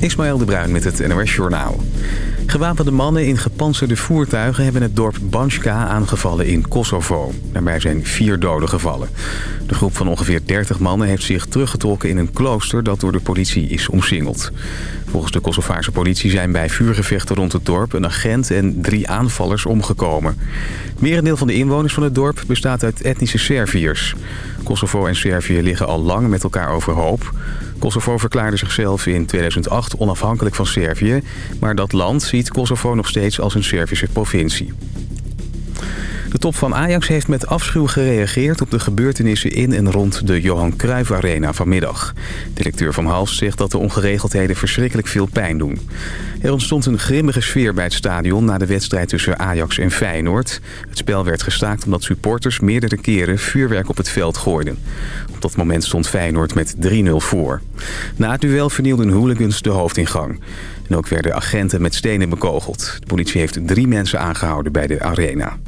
Ismaël de Bruin met het NOS Journaal. Gewapende mannen in gepantserde voertuigen hebben het dorp Banjka aangevallen in Kosovo. Daarbij zijn vier doden gevallen. De groep van ongeveer 30 mannen heeft zich teruggetrokken in een klooster dat door de politie is omsingeld. Volgens de Kosovaarse politie zijn bij vuurgevechten rond het dorp een agent en drie aanvallers omgekomen. Merendeel van de inwoners van het dorp bestaat uit etnische Serviërs. Kosovo en Servië liggen al lang met elkaar overhoop. Kosovo verklaarde zichzelf in 2008 onafhankelijk van Servië... maar dat land ziet Kosovo nog steeds als een Servische provincie. De top van Ajax heeft met afschuw gereageerd op de gebeurtenissen in en rond de Johan Cruijff Arena vanmiddag. Directeur Van Hals zegt dat de ongeregeldheden verschrikkelijk veel pijn doen. Er ontstond een grimmige sfeer bij het stadion na de wedstrijd tussen Ajax en Feyenoord. Het spel werd gestaakt omdat supporters meerdere keren vuurwerk op het veld gooiden. Op dat moment stond Feyenoord met 3-0 voor. Na het duel vernielden hooligans de hoofdingang. En ook werden agenten met stenen bekogeld. De politie heeft drie mensen aangehouden bij de arena.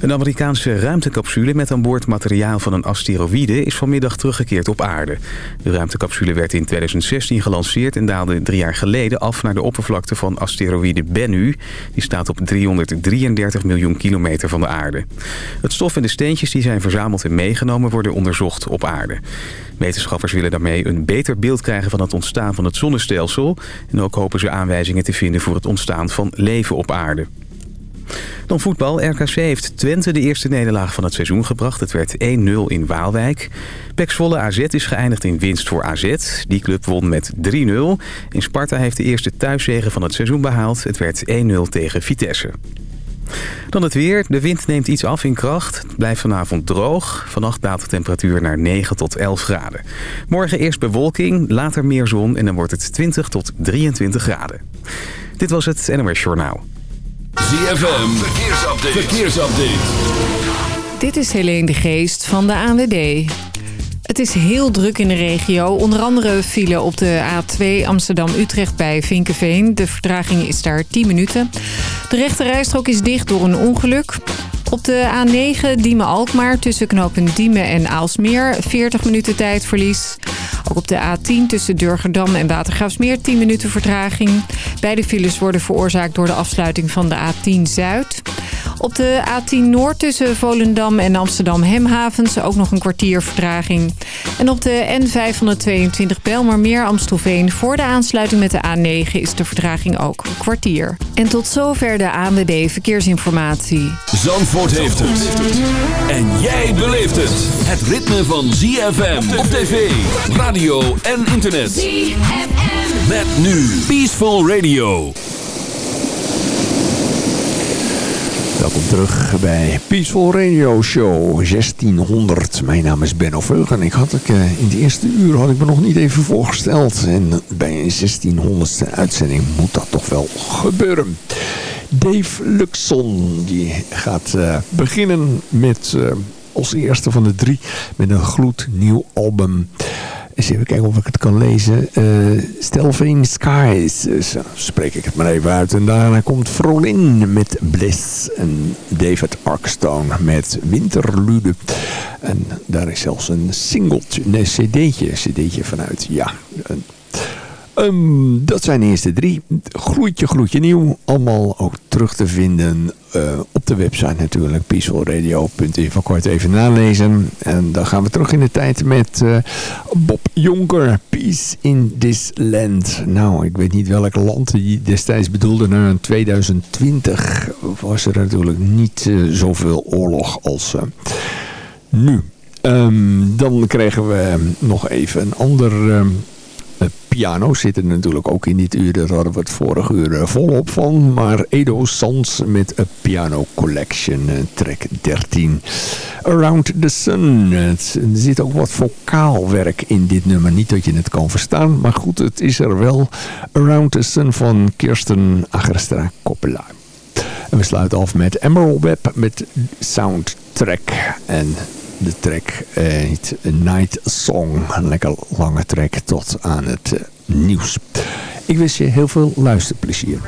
Een Amerikaanse ruimtecapsule met aan boord materiaal van een asteroïde is vanmiddag teruggekeerd op aarde. De ruimtecapsule werd in 2016 gelanceerd en daalde drie jaar geleden af naar de oppervlakte van asteroïde Bennu. Die staat op 333 miljoen kilometer van de aarde. Het stof en de steentjes die zijn verzameld en meegenomen worden onderzocht op aarde. Wetenschappers willen daarmee een beter beeld krijgen van het ontstaan van het zonnestelsel. En ook hopen ze aanwijzingen te vinden voor het ontstaan van leven op aarde. Dan voetbal. RKC heeft Twente de eerste nederlaag van het seizoen gebracht. Het werd 1-0 in Waalwijk. Pek AZ is geëindigd in winst voor AZ. Die club won met 3-0. In Sparta heeft de eerste thuiszegen van het seizoen behaald. Het werd 1-0 tegen Vitesse. Dan het weer. De wind neemt iets af in kracht. Het blijft vanavond droog. Vannacht daalt de temperatuur naar 9 tot 11 graden. Morgen eerst bewolking, later meer zon en dan wordt het 20 tot 23 graden. Dit was het NOS Journaal. ZFM, verkeersupdate. verkeersupdate. Dit is Helene de Geest van de ANWB. Het is heel druk in de regio. Onder andere file op de A2 Amsterdam-Utrecht bij Vinkenveen. De vertraging is daar 10 minuten. De rechte rijstrook is dicht door een ongeluk. Op de A9 Diemen-Alkmaar tussen knopen Diemen en Aalsmeer 40 minuten tijdverlies. Ook op de A10 tussen Durgerdam en Watergraafsmeer 10 minuten vertraging. Beide files worden veroorzaakt door de afsluiting van de A10 Zuid. Op de A10 Noord tussen Volendam en Amsterdam-Hemhavens ook nog een kwartier vertraging. En op de N522 Belmermeer Amstelveen voor de aansluiting met de A9 is de vertraging ook een kwartier. En tot zover de ANWB Verkeersinformatie. Zandvoort heeft het. En jij beleeft het. Het ritme van ZFM op tv, radio en internet. ZFM. Met nu Peaceful Radio. Welkom terug bij Peaceful Radio Show 1600. Mijn naam is Benno Veugen. Ik had ik, uh, in de eerste uur had ik me nog niet even voorgesteld. En bij een 1600ste uitzending moet dat toch wel gebeuren. Dave Luxon die gaat uh, beginnen met uh, als eerste van de drie met een gloednieuw album. Eens even kijken of ik het kan lezen. Uh, Skies. Dus, spreek ik het maar even uit. En daarna komt Frolin met Bliss. En David Arkstone met Winterlude. En daar is zelfs een singeltje, cd'tje, cd'tje vanuit. Ja, Um, dat zijn de eerste drie. Groetje, groetje nieuw. Allemaal ook terug te vinden uh, op de website natuurlijk. peacefulradio.info. Je even nalezen. En dan gaan we terug in de tijd met uh, Bob Jonker. Peace in this land. Nou, ik weet niet welk land hij destijds bedoelde. Nou, in 2020 was er natuurlijk niet uh, zoveel oorlog als nu. Um, dan kregen we nog even een ander... Um, piano's zitten natuurlijk ook in dit uur. Daar hadden we het vorige uur eh, volop van. Maar Edo Sans met een Piano Collection, eh, track 13. Around the Sun. er zit ook wat vocaalwerk in dit nummer. Niet dat je het kan verstaan, maar goed, het is er wel. Around the Sun van Kirsten Agrestra Coppola. En we sluiten af met Emerald Web met Soundtrack. En de track uh, heet Night Song. Een lekker lange track tot aan het nieuws. Ik wens je heel veel luisterplezier.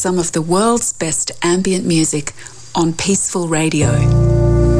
Some of the world's best ambient music on Peaceful Radio.